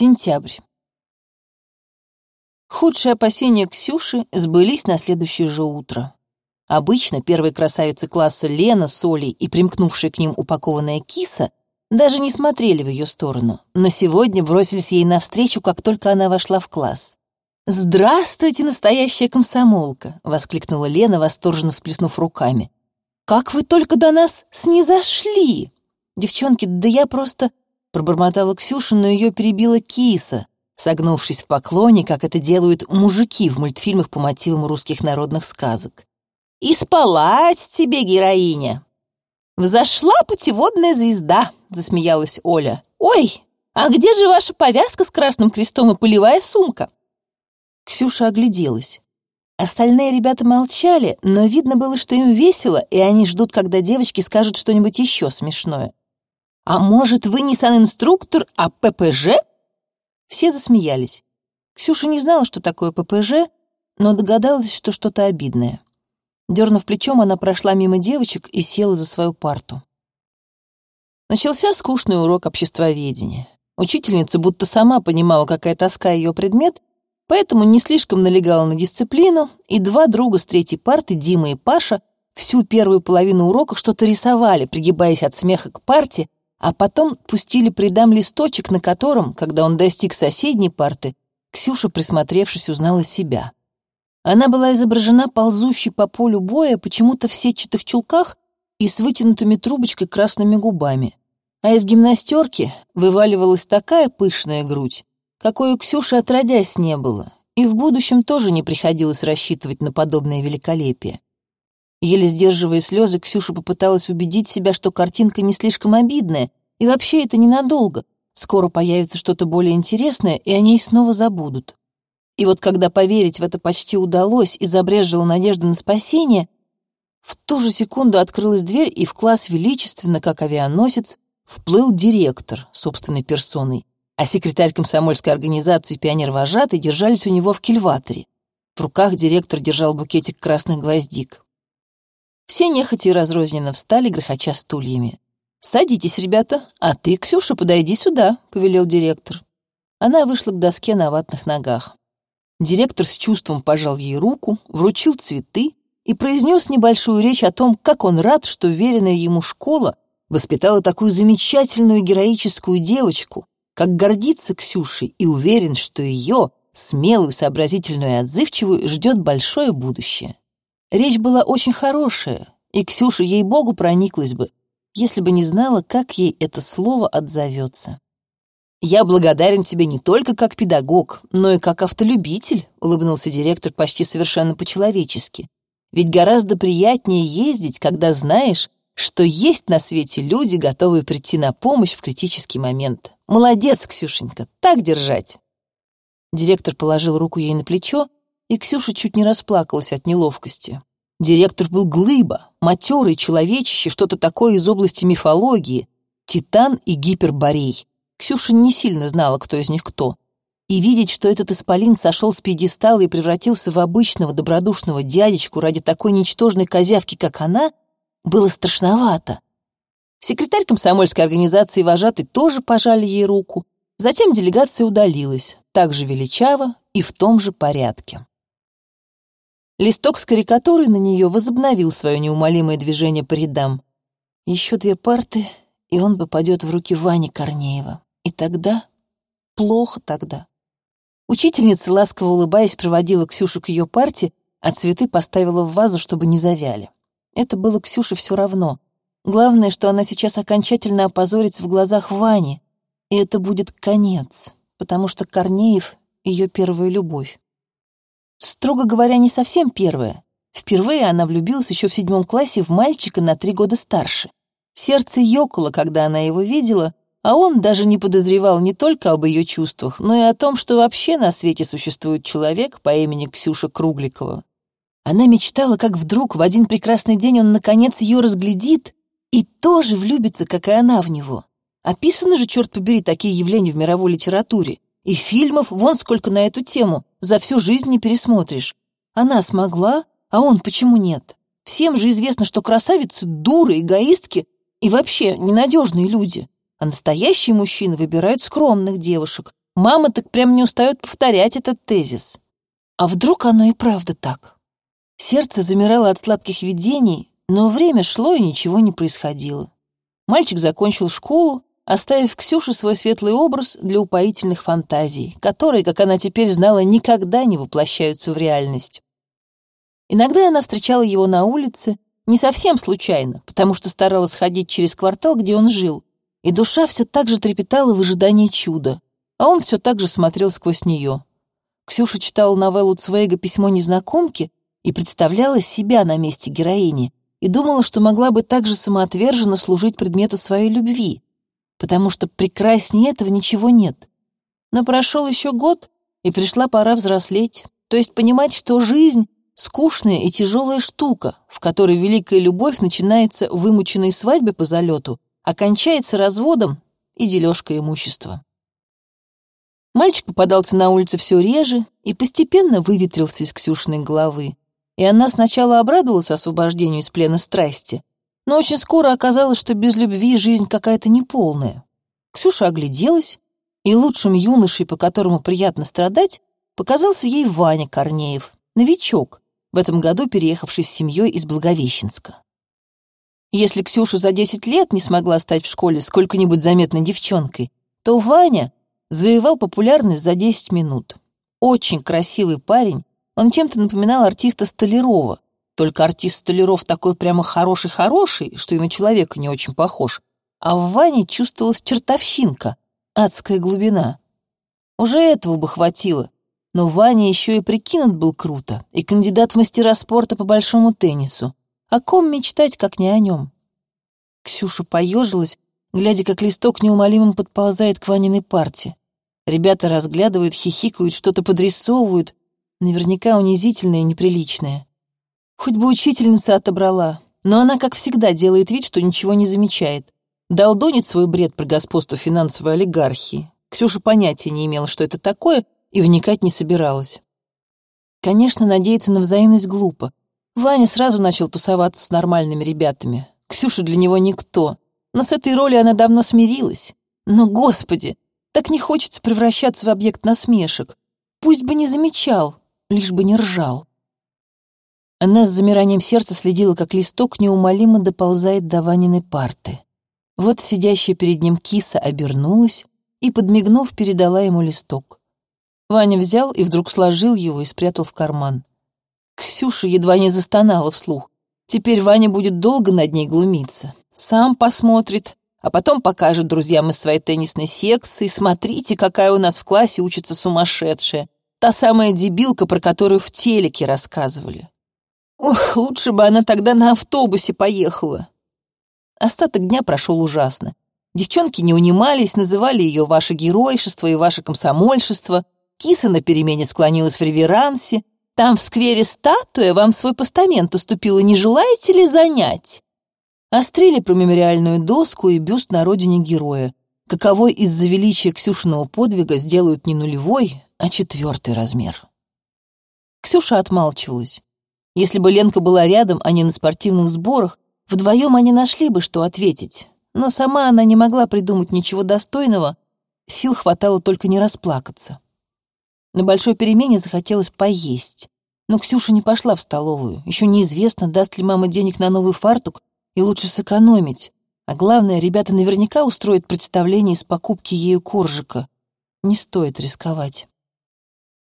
Сентябрь. Худшие опасения Ксюши сбылись на следующее же утро. Обычно первые красавицы класса Лена с Олей и примкнувшая к ним упакованная киса даже не смотрели в ее сторону, но сегодня бросились ей навстречу, как только она вошла в класс. «Здравствуйте, настоящая комсомолка!» — воскликнула Лена, восторженно сплеснув руками. «Как вы только до нас снизошли!» «Девчонки, да я просто...» — пробормотала Ксюша, но ее перебила киса, согнувшись в поклоне, как это делают мужики в мультфильмах по мотивам русских народных сказок. «И спалась тебе, героиня!» «Взошла путеводная звезда!» — засмеялась Оля. «Ой, а где же ваша повязка с красным крестом и полевая сумка?» Ксюша огляделась. Остальные ребята молчали, но видно было, что им весело, и они ждут, когда девочки скажут что-нибудь еще смешное. «А может, вы не санинструктор, а ППЖ?» Все засмеялись. Ксюша не знала, что такое ППЖ, но догадалась, что что-то обидное. Дернув плечом, она прошла мимо девочек и села за свою парту. Начался скучный урок обществоведения. Учительница будто сама понимала, какая тоска ее предмет, поэтому не слишком налегала на дисциплину, и два друга с третьей парты, Дима и Паша, всю первую половину урока что-то рисовали, пригибаясь от смеха к парте, а потом пустили придам листочек, на котором, когда он достиг соседней парты, Ксюша, присмотревшись, узнала себя. Она была изображена ползущей по полю боя почему-то в сетчатых чулках и с вытянутыми трубочкой красными губами. А из гимнастерки вываливалась такая пышная грудь, какой у Ксюши отродясь не было, и в будущем тоже не приходилось рассчитывать на подобное великолепие. Еле сдерживая слезы, Ксюша попыталась убедить себя, что картинка не слишком обидная, и вообще это ненадолго. Скоро появится что-то более интересное, и о ней снова забудут. И вот когда поверить в это почти удалось и забрежила надежда на спасение, в ту же секунду открылась дверь, и в класс величественно, как авианосец, вплыл директор собственной персоной, а секретарь комсомольской организации «Пионер-вожатый» держались у него в кильваторе. В руках директор держал букетик красных гвоздик. Все нехотя и разрозненно встали, грохоча стульями. «Садитесь, ребята, а ты, Ксюша, подойди сюда», — повелел директор. Она вышла к доске на ватных ногах. Директор с чувством пожал ей руку, вручил цветы и произнес небольшую речь о том, как он рад, что веренная ему школа воспитала такую замечательную героическую девочку, как гордится Ксюшей и уверен, что ее, смелую, сообразительную и отзывчивую, ждет большое будущее. Речь была очень хорошая, и Ксюша, ей-богу, прониклась бы, если бы не знала, как ей это слово отзовется. «Я благодарен тебе не только как педагог, но и как автолюбитель», улыбнулся директор почти совершенно по-человечески. «Ведь гораздо приятнее ездить, когда знаешь, что есть на свете люди, готовые прийти на помощь в критический момент. Молодец, Ксюшенька, так держать!» Директор положил руку ей на плечо, и Ксюша чуть не расплакалась от неловкости. Директор был глыба, матерый человечище, что-то такое из области мифологии, титан и гиперборей. Ксюша не сильно знала, кто из них кто. И видеть, что этот исполин сошел с пьедестала и превратился в обычного добродушного дядечку ради такой ничтожной козявки, как она, было страшновато. Секретарь комсомольской организации вожатый тоже пожали ей руку. Затем делегация удалилась, так же величаво и в том же порядке. Листок с карикатурой на нее возобновил свое неумолимое движение по рядам. Еще две парты, и он попадет в руки Вани Корнеева. И тогда... Плохо тогда. Учительница, ласково улыбаясь, проводила Ксюшу к ее парте, а цветы поставила в вазу, чтобы не завяли. Это было Ксюше все равно. Главное, что она сейчас окончательно опозорится в глазах Вани, и это будет конец, потому что Корнеев — ее первая любовь. Строго говоря, не совсем первая. Впервые она влюбилась еще в седьмом классе в мальчика на три года старше. Сердце ёкало, когда она его видела, а он даже не подозревал не только об ее чувствах, но и о том, что вообще на свете существует человек по имени Ксюша Кругликова. Она мечтала, как вдруг в один прекрасный день он наконец ее разглядит и тоже влюбится, как и она в него. Описаны же, черт побери, такие явления в мировой литературе. И фильмов вон сколько на эту тему, за всю жизнь не пересмотришь. Она смогла, а он почему нет? Всем же известно, что красавицы — дуры, эгоистки и вообще ненадежные люди. А настоящие мужчины выбирают скромных девушек, Мама так прям не устает повторять этот тезис. А вдруг оно и правда так? Сердце замирало от сладких видений, но время шло, и ничего не происходило. Мальчик закончил школу, оставив Ксюше свой светлый образ для упоительных фантазий, которые, как она теперь знала, никогда не воплощаются в реальность. Иногда она встречала его на улице, не совсем случайно, потому что старалась ходить через квартал, где он жил, и душа все так же трепетала в ожидании чуда, а он все так же смотрел сквозь нее. Ксюша читала новеллу Цвейга «Письмо незнакомки» и представляла себя на месте героини, и думала, что могла бы так же самоотверженно служить предмету своей любви, потому что прекраснее этого ничего нет. Но прошел еще год, и пришла пора взрослеть, то есть понимать, что жизнь — скучная и тяжелая штука, в которой великая любовь начинается вымученной свадьбой по залету, окончается разводом и дележкой имущества. Мальчик попадался на улице все реже и постепенно выветрился из Ксюшиной головы и она сначала обрадовалась освобождению из плена страсти, но очень скоро оказалось, что без любви жизнь какая-то неполная. Ксюша огляделась, и лучшим юношей, по которому приятно страдать, показался ей Ваня Корнеев, новичок, в этом году переехавший с семьей из Благовещенска. Если Ксюша за 10 лет не смогла стать в школе сколько-нибудь заметной девчонкой, то Ваня завоевал популярность за 10 минут. Очень красивый парень, он чем-то напоминал артиста Столярова. Только артист Столяров такой прямо хороший-хороший, что и на человека не очень похож. А в Ване чувствовалась чертовщинка, адская глубина. Уже этого бы хватило. Но Ваня еще и прикинут был круто, и кандидат в мастера спорта по большому теннису. О ком мечтать, как не о нем? Ксюша поежилась, глядя, как листок неумолимым подползает к Ваниной парте. Ребята разглядывают, хихикают, что-то подрисовывают, Наверняка унизительное и неприличное. Хоть бы учительница отобрала, но она, как всегда, делает вид, что ничего не замечает. Долдонит свой бред про господство финансовой олигархии. Ксюша понятия не имела, что это такое, и вникать не собиралась. Конечно, надеяться на взаимность глупо. Ваня сразу начал тусоваться с нормальными ребятами. Ксюша для него никто. Но с этой ролью она давно смирилась. Но, господи, так не хочется превращаться в объект насмешек. Пусть бы не замечал, лишь бы не ржал. Она с замиранием сердца следила, как листок неумолимо доползает до Ваниной парты. Вот сидящая перед ним киса обернулась и, подмигнув, передала ему листок. Ваня взял и вдруг сложил его и спрятал в карман. Ксюша едва не застонала вслух. Теперь Ваня будет долго над ней глумиться. Сам посмотрит, а потом покажет друзьям из своей теннисной секции. Смотрите, какая у нас в классе учится сумасшедшая. Та самая дебилка, про которую в телеке рассказывали. Ох, лучше бы она тогда на автобусе поехала. Остаток дня прошел ужасно. Девчонки не унимались, называли ее «ваше геройшество» и «ваше комсомольшество». Киса на перемене склонилась в реверансе. Там в сквере статуя вам свой постамент уступила, не желаете ли занять? Острели про мемориальную доску и бюст на родине героя. Каковой из-за величия Ксюшиного подвига сделают не нулевой, а четвертый размер. Ксюша отмалчивалась. Если бы Ленка была рядом, а не на спортивных сборах, вдвоем они нашли бы, что ответить. Но сама она не могла придумать ничего достойного, сил хватало только не расплакаться. На большой перемене захотелось поесть. Но Ксюша не пошла в столовую. Еще неизвестно, даст ли мама денег на новый фартук, и лучше сэкономить. А главное, ребята наверняка устроят представление из покупки ею коржика. Не стоит рисковать.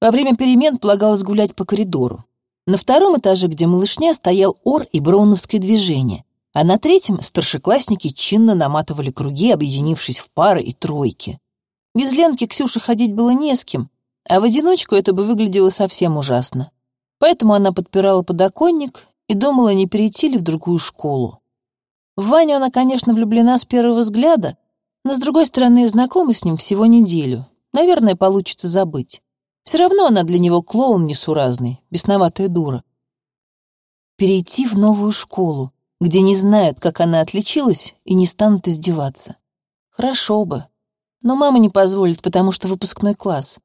Во время перемен полагалось гулять по коридору. На втором этаже, где малышня, стоял ор и броуновское движение, а на третьем старшеклассники чинно наматывали круги, объединившись в пары и тройки. Без Ленки Ксюше ходить было не с кем, а в одиночку это бы выглядело совсем ужасно. Поэтому она подпирала подоконник и думала, не перейти ли в другую школу. В Ваню она, конечно, влюблена с первого взгляда, но, с другой стороны, знакома с ним всего неделю. Наверное, получится забыть. Все равно она для него клоун несуразный, бесноватая дура. Перейти в новую школу, где не знают, как она отличилась, и не станут издеваться. Хорошо бы. Но мама не позволит, потому что выпускной класс.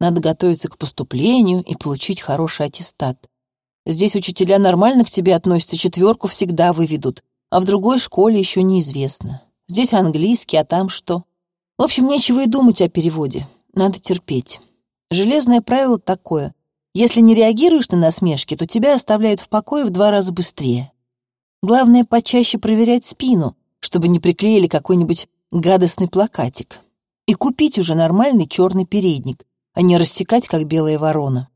Надо готовиться к поступлению и получить хороший аттестат. Здесь учителя нормально к тебе относятся, четверку всегда выведут, а в другой школе еще неизвестно. Здесь английский, а там что? В общем, нечего и думать о переводе. надо терпеть. Железное правило такое. Если не реагируешь на насмешки, то тебя оставляют в покое в два раза быстрее. Главное, почаще проверять спину, чтобы не приклеили какой-нибудь гадостный плакатик. И купить уже нормальный черный передник, а не рассекать, как белая ворона.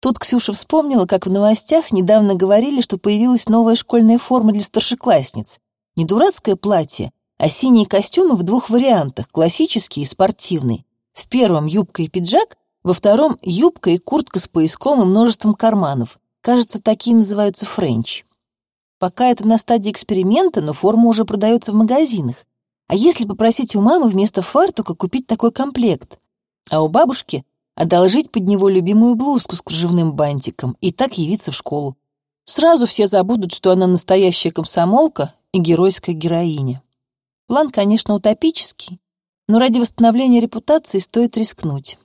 Тут Ксюша вспомнила, как в новостях недавно говорили, что появилась новая школьная форма для старшеклассниц. Не дурацкое платье, а синие костюмы в двух вариантах, классический и спортивный. В первом юбка и пиджак, во втором юбка и куртка с пояском и множеством карманов. Кажется, такие называются френч. Пока это на стадии эксперимента, но форма уже продается в магазинах. А если попросить у мамы вместо фартука купить такой комплект? А у бабушки одолжить под него любимую блузку с кружевным бантиком и так явиться в школу. Сразу все забудут, что она настоящая комсомолка и геройская героиня. План, конечно, утопический, но ради восстановления репутации стоит рискнуть.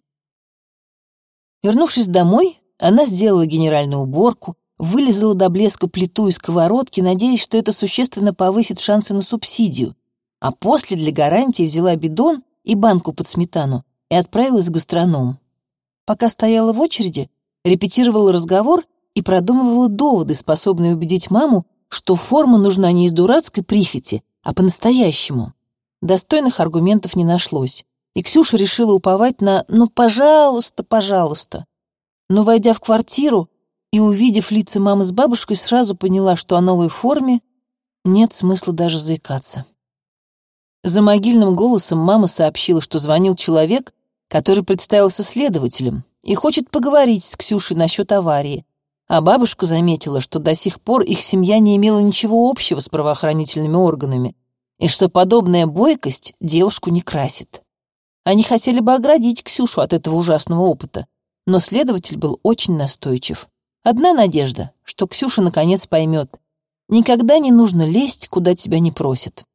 Вернувшись домой, она сделала генеральную уборку, вылезала до блеска плиту и сковородки, надеясь, что это существенно повысит шансы на субсидию, а после для гарантии взяла бидон и банку под сметану и отправилась в гастроном. Пока стояла в очереди, репетировала разговор и продумывала доводы, способные убедить маму, что форма нужна не из дурацкой прихоти, а по-настоящему. Достойных аргументов не нашлось, и Ксюша решила уповать на «ну, пожалуйста, пожалуйста». Но, войдя в квартиру и увидев лица мамы с бабушкой, сразу поняла, что о новой форме нет смысла даже заикаться. За могильным голосом мама сообщила, что звонил человек, который представился следователем и хочет поговорить с Ксюшей насчет аварии. А бабушка заметила, что до сих пор их семья не имела ничего общего с правоохранительными органами, и что подобная бойкость девушку не красит. Они хотели бы оградить Ксюшу от этого ужасного опыта, но следователь был очень настойчив. Одна надежда, что Ксюша наконец поймет. Никогда не нужно лезть, куда тебя не просят.